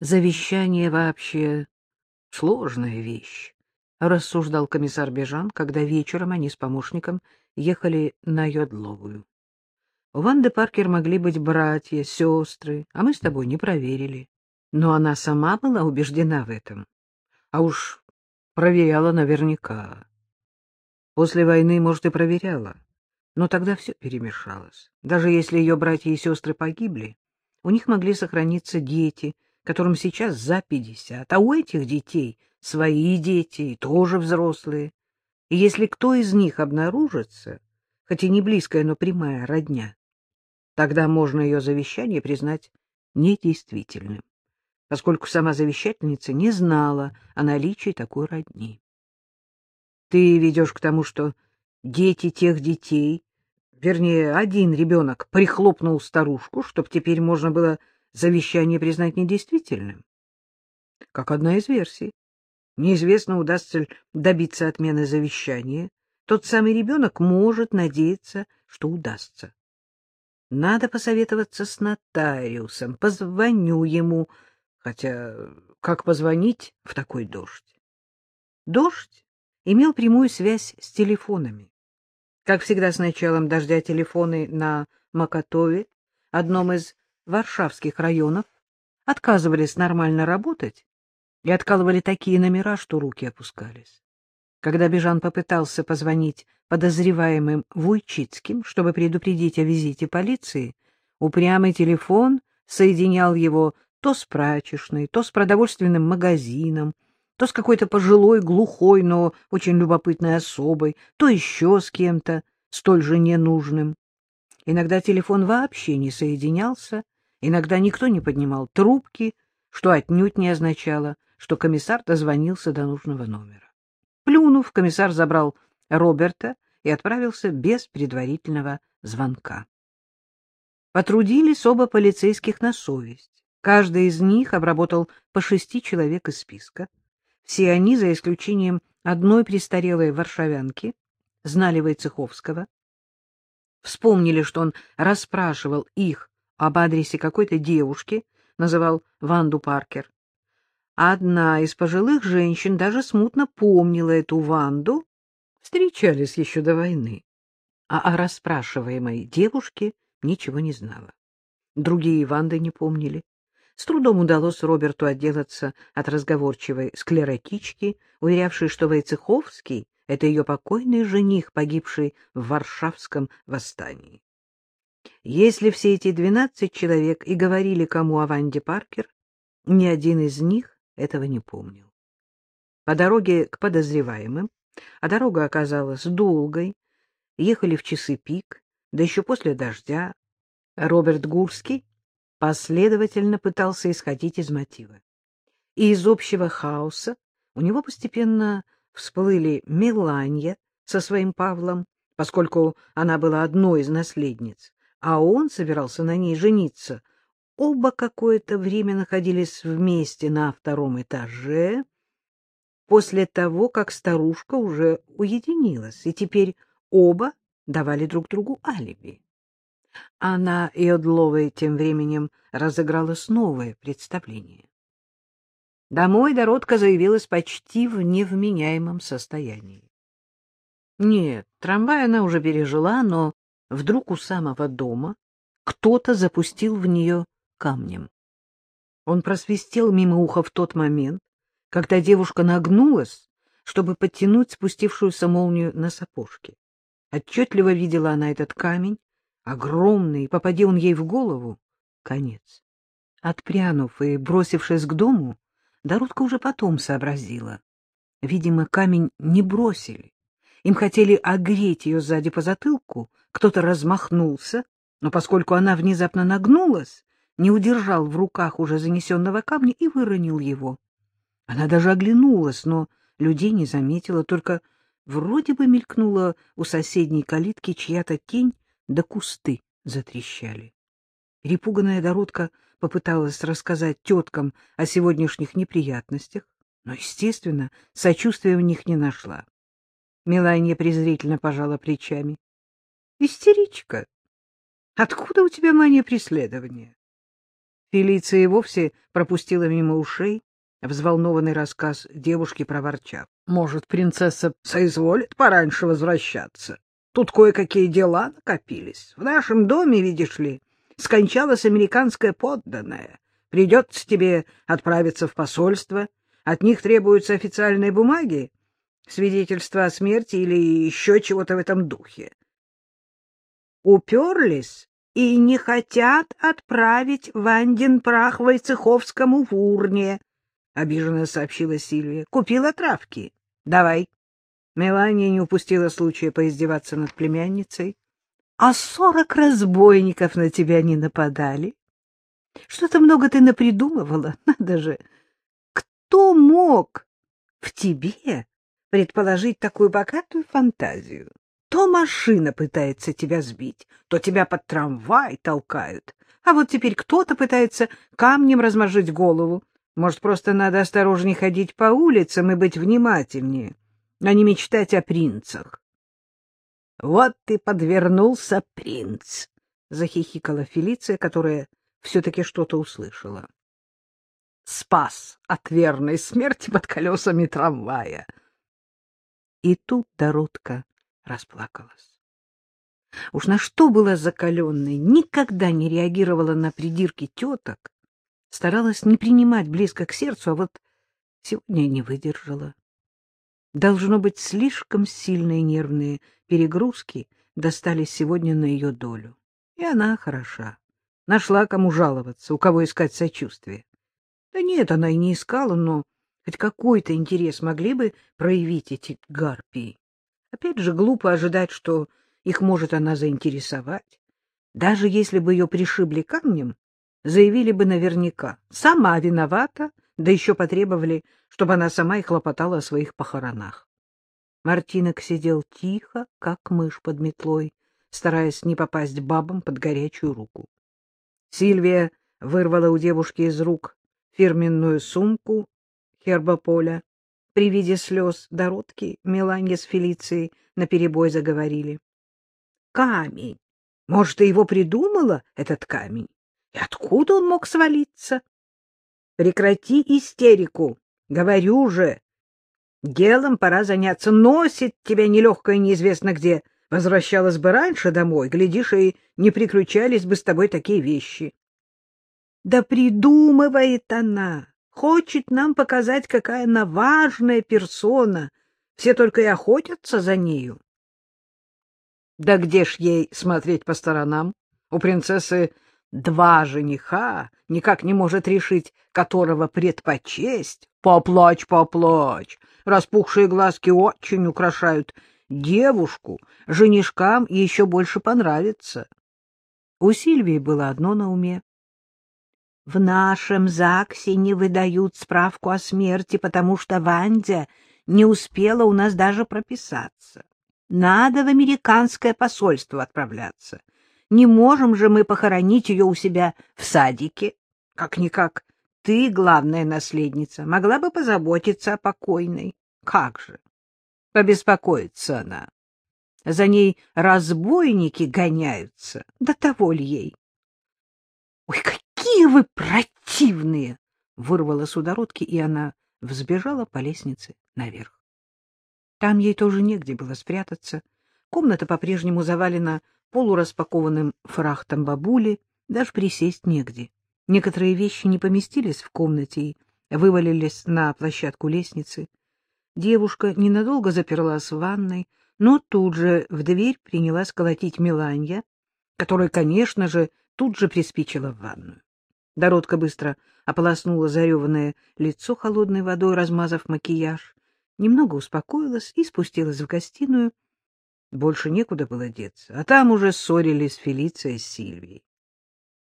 Завещание вообще сложная вещь, — рассуждал комиссар Бежан, когда вечером они с помощником ехали на Йодловую. У Ванды Паркер могли быть братья, сестры, а мы с тобой не проверили. Но она сама была убеждена в этом. А уж проверяла наверняка. После войны, может, и проверяла. Но тогда все перемешалось. Даже если ее братья и сестры погибли, у них могли сохраниться дети, которым сейчас за пятьдесят, а у этих детей свои дети тоже взрослые. И если кто из них обнаружится, хоть и не близкая, но прямая родня, тогда можно ее завещание признать недействительным, поскольку сама завещательница не знала о наличии такой родни. Ты ведешь к тому, что дети тех детей, вернее, один ребенок прихлопнул старушку, чтобы теперь можно было завещание признать недействительным? Как одна из версий. Неизвестно, удастся ли добиться отмены завещания. Тот самый ребенок может надеяться, что удастся. Надо посоветоваться с нотариусом, позвоню ему, хотя как позвонить в такой дождь? Дождь имел прямую связь с телефонами. Как всегда, с началом дождя телефоны на Макатове, одном из варшавских районов, отказывались нормально работать и откалывали такие номера, что руки опускались. Когда Бежан попытался позвонить подозреваемым Вуйчицким, чтобы предупредить о визите полиции, упрямый телефон соединял его то с прачечной, то с продовольственным магазином, то с какой-то пожилой, глухой, но очень любопытной особой, то еще с кем-то, столь же ненужным. Иногда телефон вообще не соединялся, иногда никто не поднимал трубки, что отнюдь не означало, что комиссар дозвонился до нужного номера. Плюнув, комиссар забрал Роберта и отправился без предварительного звонка. Потрудились оба полицейских на совесть. Каждый из них обработал по шести человек из списка. Все они, за исключением одной престарелой варшавянки, знали Войцеховского. Вспомнили, что он расспрашивал их об адресе какой-то девушки, называл Ванду Паркер. Одна из пожилых женщин даже смутно помнила эту Ванду, встречались еще до войны, а о расспрашиваемой девушке ничего не знала. Другие Ванды не помнили. С трудом удалось Роберту отделаться от разговорчивой склеротички, уверявшей, что Войцеховский — это ее покойный жених, погибший в Варшавском восстании. Если все эти двенадцать человек и говорили кому о Ванде Паркер, ни один из них этого не помнил. По дороге к подозреваемым, а дорога оказалась долгой, ехали в часы пик, да еще после дождя, Роберт Гурский последовательно пытался исходить из мотива. И из общего хаоса у него постепенно всплыли Меланья со своим Павлом, поскольку она была одной из наследниц, а он собирался на ней жениться. Оба какое-то время находились вместе на втором этаже, после того, как старушка уже уединилась, и теперь оба давали друг другу алиби. А на Иодловой тем временем разыгралось новое представление. Домой Доротка заявилась почти в невменяемом состоянии. Нет, трамвай она уже пережила, но вдруг у самого дома кто-то запустил в нее камнем. Он просвистел мимо уха в тот момент, когда девушка нагнулась, чтобы подтянуть спустившуюся молнию на сапожке. Отчетливо видела она этот камень, огромный, попади он ей в голову — конец. Отпрянув и бросившись к дому, Доротка уже потом сообразила. Видимо, камень не бросили. Им хотели огреть ее сзади по затылку, кто-то размахнулся, но поскольку она внезапно нагнулась, не удержал в руках уже занесенного камня и выронил его. Она даже оглянулась, но людей не заметила, только вроде бы мелькнула у соседней калитки чья-то тень, да кусты затрещали. Перепуганная Доротка попыталась рассказать теткам о сегодняшних неприятностях, но, естественно, сочувствия у них не нашла. Мелания презрительно пожала плечами. — Истеричка! Откуда у тебя мания преследования? Фелиция вовсе пропустила мимо ушей взволнованный рассказ девушки, проворчав. Может, принцесса соизволит пораньше возвращаться? Тут кое-какие дела накопились. В нашем доме, видишь ли, скончалась американская подданная. Придется тебе отправиться в посольство. От них требуются официальные бумаги, свидетельство о смерти или еще чего-то в этом духе. Уперлись и не хотят отправить Вандин прах Войцеховскому в урне, — обиженно сообщила Сильвия. — Купила травки. Давай. Мелания не упустила случая поиздеваться над племянницей. — А сорок разбойников на тебя не нападали? Что-то много ты напридумывала, надо же. Кто мог в тебе предположить такую богатую фантазию? То машина пытается тебя сбить, то тебя под трамвай толкают. А вот теперь кто-то пытается камнем размажить голову. Может, просто надо осторожнее ходить по улицам и быть внимательнее, а не мечтать о принцах. — Вот ты подвернулся, принц! — захихикала Фелиция, которая все-таки что-то услышала. — Спас от верной смерти под колесами трамвая. И тут Доротка расплакалась. Уж на что была закаленной, никогда не реагировала на придирки теток, старалась не принимать близко к сердцу, а вот сегодня не выдержала. Должно быть, слишком сильные нервные перегрузки достались сегодня на ее долю. И она хороша. Нашла, кому жаловаться, у кого искать сочувствие. Да нет, она и не искала, но хоть какой-то интерес могли бы проявить эти гарпии. Опять же, глупо ожидать, что их может она заинтересовать. Даже если бы ее пришибли камнем, заявили бы наверняка. Сама виновата, да еще потребовали, чтобы она сама и хлопотала о своих похоронах. Мартинок сидел тихо, как мышь под метлой, стараясь не попасть бабам под горячую руку. Сильвия вырвала у девушки из рук фирменную сумку Хербополя. При виде слез Доротки Меланья с Фелицией наперебой заговорили. — Камень! Может, ты его придумала, этот камень? И откуда он мог свалиться? Прекрати истерику, говорю же. Делом пора заняться. Носит тебя нелегкое неизвестно где. Возвращалась бы раньше домой, глядишь, и не приключались бы с тобой такие вещи. Да придумывает она. Хочет нам показать, какая она важная персона. Все только и охотятся за нею. Да где ж ей смотреть по сторонам? У принцессы два жениха, никак не может решить, которого предпочесть. Поплачь, поплачь. Распухшие глазки очень украшают девушку. Женишкам еще больше понравится. У Сильвии было одно на уме. В нашем ЗАГСе не выдают справку о смерти, потому что Вандя не успела у нас даже прописаться. Надо в американское посольство отправляться. Не можем же мы похоронить ее у себя в садике. Как-никак, ты, главная наследница, могла бы позаботиться о покойной. Как же? Побеспокоится она. За ней разбойники гоняются. Да того ли ей? Ой, какие вы противные! Вырвала судородки, и она взбежала по лестнице наверх. Там ей тоже негде было спрятаться. Комната по-прежнему завалена полураспакованным фрахтом бабули, даже присесть негде. Некоторые вещи не поместились в комнате и вывалились на площадку лестницы. Девушка ненадолго заперлась в ванной, но тут же в дверь принялась колотить Миланья, которая, конечно же, тут же приспичила в ванную. Доротка быстро ополоснула зареванное лицо холодной водой, размазав макияж, немного успокоилась и спустилась в гостиную, больше некуда было деться, а там уже ссорились Фелиция с Сильвией.